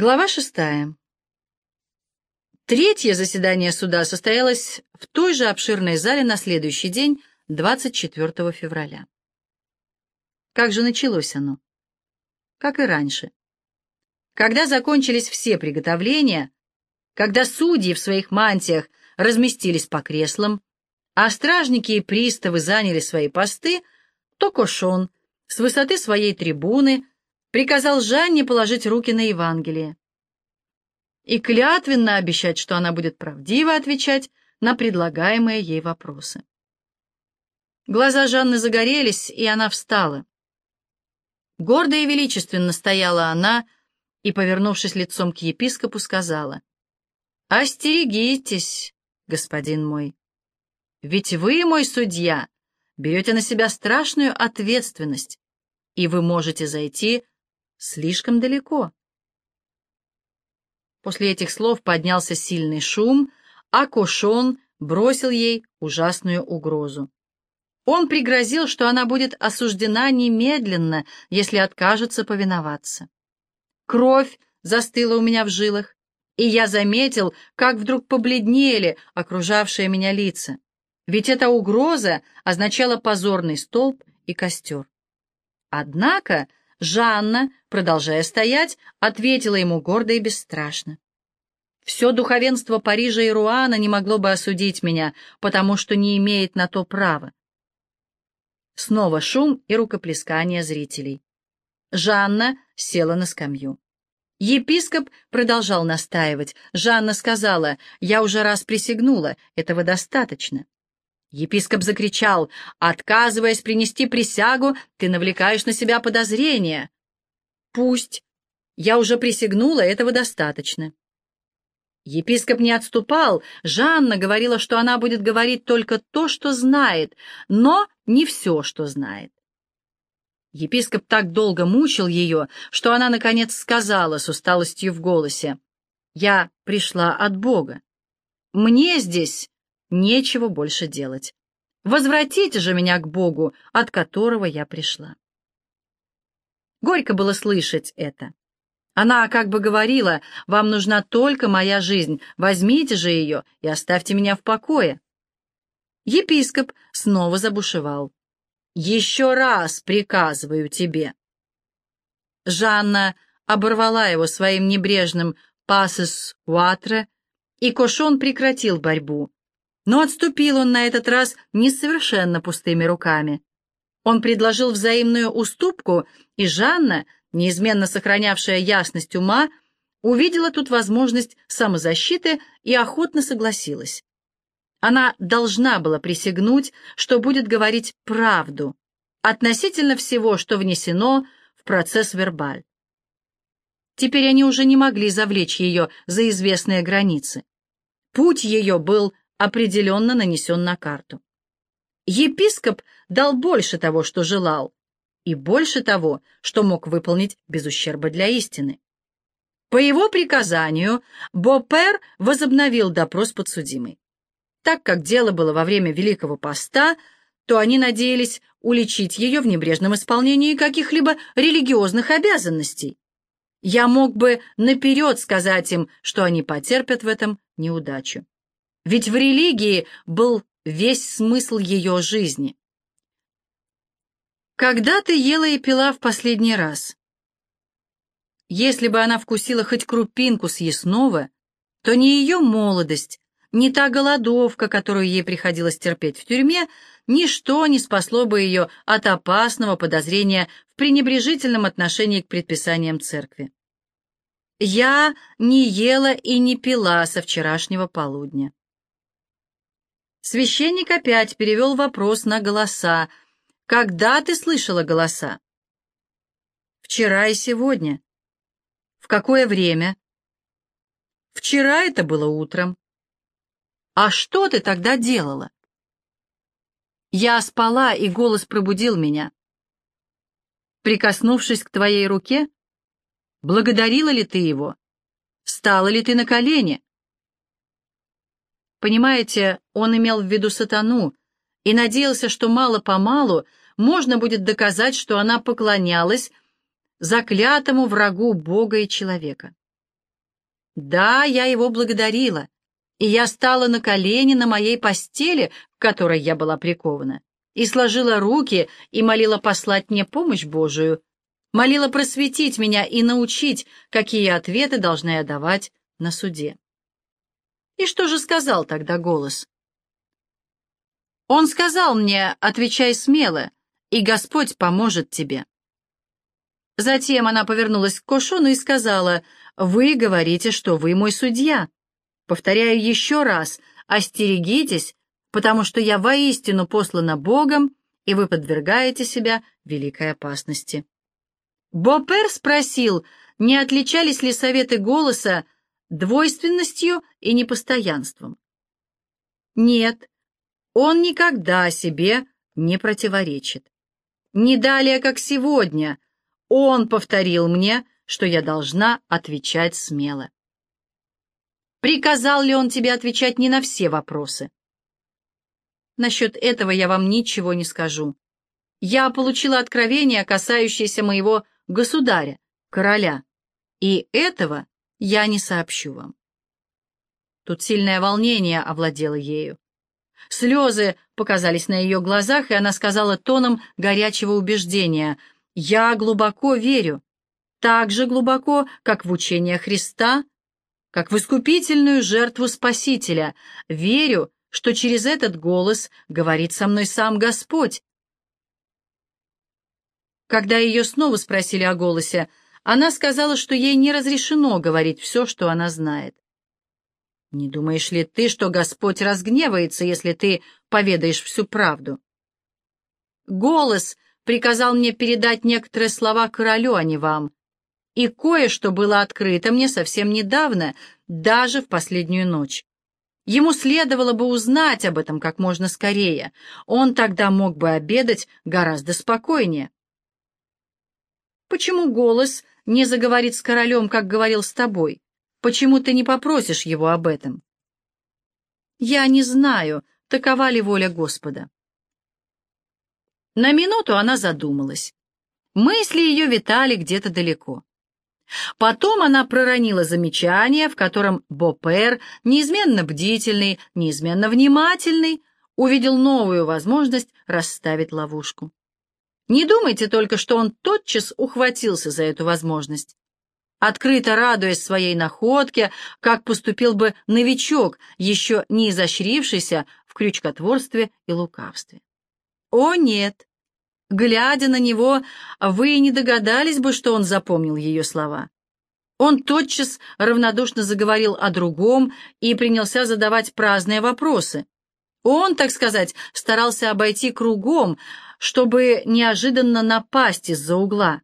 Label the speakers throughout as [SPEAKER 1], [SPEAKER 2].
[SPEAKER 1] Глава шестая. Третье заседание суда состоялось в той же обширной зале на следующий день, 24 февраля. Как же началось оно? Как и раньше. Когда закончились все приготовления, когда судьи в своих мантиях разместились по креслам, а стражники и приставы заняли свои посты, то Кошон с высоты своей трибуны приказал Жанне положить руки на Евангелие и клятвенно обещать, что она будет правдиво отвечать на предлагаемые ей вопросы. Глаза Жанны загорелись, и она встала. Гордо и величественно стояла она и, повернувшись лицом к епископу, сказала, «Остерегитесь, господин мой, ведь вы, мой судья, берете на себя страшную ответственность, и вы можете зайти слишком далеко. После этих слов поднялся сильный шум, а Кошон бросил ей ужасную угрозу. Он пригрозил, что она будет осуждена немедленно, если откажется повиноваться. Кровь застыла у меня в жилах, и я заметил, как вдруг побледнели окружавшие меня лица. Ведь эта угроза означала позорный столб и костер. Однако Жанна, продолжая стоять, ответила ему гордо и бесстрашно. «Все духовенство Парижа и Руана не могло бы осудить меня, потому что не имеет на то права». Снова шум и рукоплескание зрителей. Жанна села на скамью. Епископ продолжал настаивать. Жанна сказала, «Я уже раз присягнула, этого достаточно». Епископ закричал, «Отказываясь принести присягу, ты навлекаешь на себя подозрения». «Пусть. Я уже присягнула, этого достаточно». Епископ не отступал. Жанна говорила, что она будет говорить только то, что знает, но не все, что знает. Епископ так долго мучил ее, что она, наконец, сказала с усталостью в голосе, «Я пришла от Бога. Мне здесь Нечего больше делать. Возвратите же меня к Богу, от которого я пришла. Горько было слышать это. Она как бы говорила, вам нужна только моя жизнь, возьмите же ее и оставьте меня в покое. Епископ снова забушевал. «Еще раз приказываю тебе». Жанна оборвала его своим небрежным «пасес уатре», и Кошон прекратил борьбу, но отступил он на этот раз не совершенно пустыми руками. Он предложил взаимную уступку, и Жанна, неизменно сохранявшая ясность ума, увидела тут возможность самозащиты и охотно согласилась. Она должна была присягнуть, что будет говорить правду относительно всего, что внесено в процесс вербаль. Теперь они уже не могли завлечь ее за известные границы. Путь ее был определенно нанесен на карту. Епископ дал больше того, что желал, и больше того, что мог выполнить без ущерба для истины. По его приказанию Бопер возобновил допрос подсудимой. Так как дело было во время Великого Поста, то они надеялись уличить ее в небрежном исполнении каких-либо религиозных обязанностей. Я мог бы наперед сказать им, что они потерпят в этом неудачу. Ведь в религии был весь смысл ее жизни. Когда ты ела и пила в последний раз? Если бы она вкусила хоть крупинку съестного, то ни ее молодость, ни та голодовка, которую ей приходилось терпеть в тюрьме, ничто не спасло бы ее от опасного подозрения в пренебрежительном отношении к предписаниям церкви. Я не ела и не пила со вчерашнего полудня. Священник опять перевел вопрос на голоса. «Когда ты слышала голоса?» «Вчера и сегодня». «В какое время?» «Вчера это было утром». «А что ты тогда делала?» «Я спала, и голос пробудил меня». «Прикоснувшись к твоей руке?» «Благодарила ли ты его?» «Стала ли ты на колени?» Понимаете, он имел в виду сатану и надеялся, что мало-помалу можно будет доказать, что она поклонялась заклятому врагу Бога и человека. Да, я его благодарила, и я стала на колени на моей постели, к которой я была прикована, и сложила руки и молила послать мне помощь Божию, молила просветить меня и научить, какие ответы должна я давать на суде. И что же сказал тогда голос? Он сказал мне, отвечай смело, и Господь поможет тебе. Затем она повернулась к Кошону и сказала, «Вы говорите, что вы мой судья. Повторяю еще раз, остерегитесь, потому что я воистину послана Богом, и вы подвергаете себя великой опасности». Бопер спросил, не отличались ли советы голоса двойственностью и непостоянством. Нет, он никогда себе не противоречит. Не далее, как сегодня, он повторил мне, что я должна отвечать смело. Приказал ли он тебе отвечать не на все вопросы? Насчет этого я вам ничего не скажу. Я получила откровение, касающееся моего государя, короля, и этого я не сообщу вам. Тут сильное волнение овладело ею. Слезы показались на ее глазах, и она сказала тоном горячего убеждения, «Я глубоко верю, так же глубоко, как в учение Христа, как в искупительную жертву Спасителя. Верю, что через этот голос говорит со мной сам Господь». Когда ее снова спросили о голосе, она сказала, что ей не разрешено говорить все, что она знает. Не думаешь ли ты, что Господь разгневается, если ты поведаешь всю правду? Голос приказал мне передать некоторые слова королю, а не вам. И кое-что было открыто мне совсем недавно, даже в последнюю ночь. Ему следовало бы узнать об этом как можно скорее. Он тогда мог бы обедать гораздо спокойнее. Почему голос не заговорит с королем, как говорил с тобой? Почему ты не попросишь его об этом? Я не знаю, такова ли воля Господа. На минуту она задумалась. Мысли ее витали где-то далеко. Потом она проронила замечание, в котором Бопер, неизменно бдительный, неизменно внимательный, увидел новую возможность расставить ловушку. Не думайте только, что он тотчас ухватился за эту возможность открыто радуясь своей находке, как поступил бы новичок, еще не изощрившийся в крючкотворстве и лукавстве. О, нет! Глядя на него, вы не догадались бы, что он запомнил ее слова. Он тотчас равнодушно заговорил о другом и принялся задавать праздные вопросы. Он, так сказать, старался обойти кругом, чтобы неожиданно напасть из-за угла.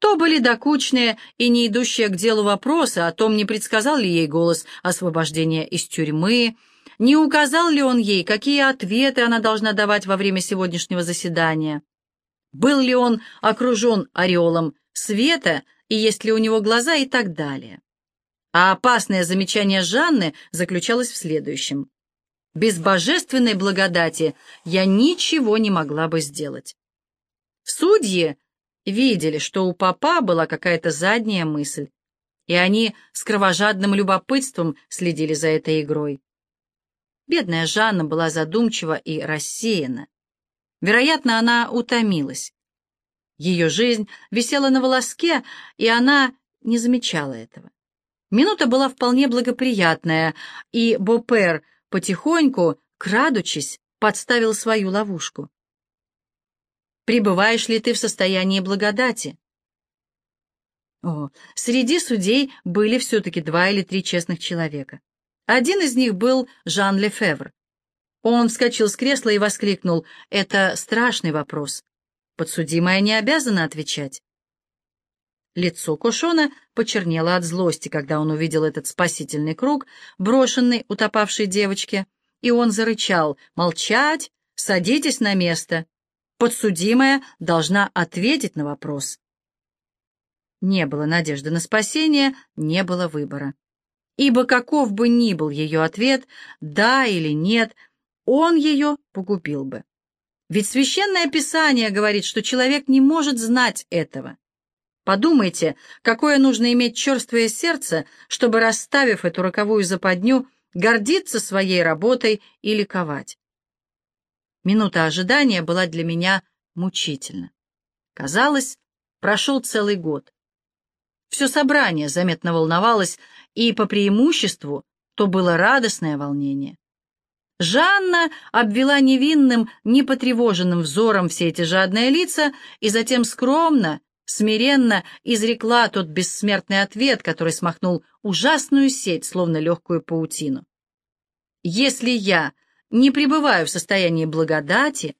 [SPEAKER 1] То были докучные и не идущие к делу вопросы о том, не предсказал ли ей голос освобождения из тюрьмы, не указал ли он ей, какие ответы она должна давать во время сегодняшнего заседания, был ли он окружен ореолом света и есть ли у него глаза и так далее. А опасное замечание Жанны заключалось в следующем. Без божественной благодати я ничего не могла бы сделать. Судьи видели, что у папа была какая-то задняя мысль, и они с кровожадным любопытством следили за этой игрой. Бедная Жанна была задумчива и рассеяна. Вероятно, она утомилась. Ее жизнь висела на волоске, и она не замечала этого. Минута была вполне благоприятная, и Бопер потихоньку, крадучись, подставил свою ловушку. Пребываешь ли ты в состоянии благодати? О, среди судей были все-таки два или три честных человека. Один из них был Жан Лефевр. Он вскочил с кресла и воскликнул, «Это страшный вопрос. Подсудимая не обязана отвечать». Лицо Кошона почернело от злости, когда он увидел этот спасительный круг, брошенный утопавшей девочке, и он зарычал, «Молчать! Садитесь на место!» подсудимая должна ответить на вопрос. Не было надежды на спасение, не было выбора. Ибо каков бы ни был ее ответ, да или нет, он ее погубил бы. Ведь Священное Писание говорит, что человек не может знать этого. Подумайте, какое нужно иметь черствое сердце, чтобы, расставив эту роковую западню, гордиться своей работой и ликовать. Минута ожидания была для меня мучительна. Казалось, прошел целый год. Все собрание заметно волновалось, и по преимуществу то было радостное волнение. Жанна обвела невинным, непотревоженным взором все эти жадные лица и затем скромно, смиренно изрекла тот бессмертный ответ, который смахнул ужасную сеть, словно легкую паутину. «Если я не пребываю в состоянии благодати,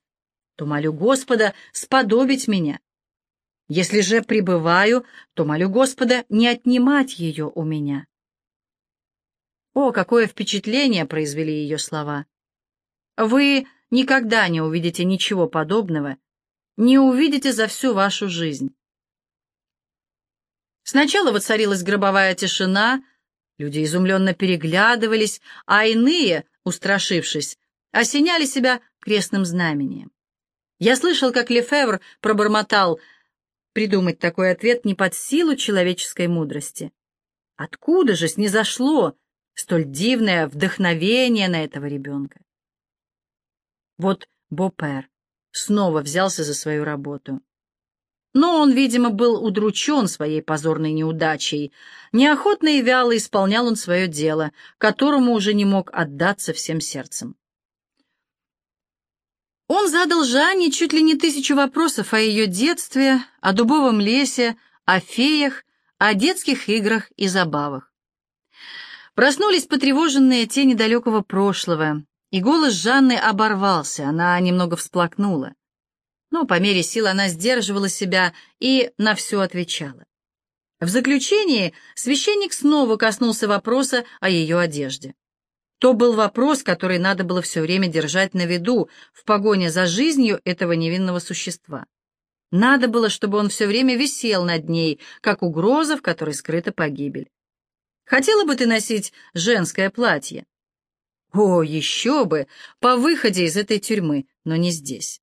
[SPEAKER 1] то молю Господа сподобить меня. Если же пребываю, то молю Господа не отнимать ее у меня». О, какое впечатление произвели ее слова! Вы никогда не увидите ничего подобного, не увидите за всю вашу жизнь. Сначала воцарилась гробовая тишина, люди изумленно переглядывались, а иные, устрашившись, осеняли себя крестным знамением. Я слышал, как Лефевр пробормотал придумать такой ответ не под силу человеческой мудрости. Откуда же снизошло столь дивное вдохновение на этого ребенка? Вот Бопер снова взялся за свою работу. Но он, видимо, был удручен своей позорной неудачей. Неохотно и вяло исполнял он свое дело, которому уже не мог отдаться всем сердцем. Он задал Жанне чуть ли не тысячу вопросов о ее детстве, о дубовом лесе, о феях, о детских играх и забавах. Проснулись потревоженные тени далекого прошлого, и голос Жанны оборвался, она немного всплакнула но по мере сил она сдерживала себя и на все отвечала. В заключении священник снова коснулся вопроса о ее одежде. То был вопрос, который надо было все время держать на виду в погоне за жизнью этого невинного существа. Надо было, чтобы он все время висел над ней, как угроза, в которой скрыта погибель. Хотела бы ты носить женское платье? О, еще бы, по выходе из этой тюрьмы, но не здесь.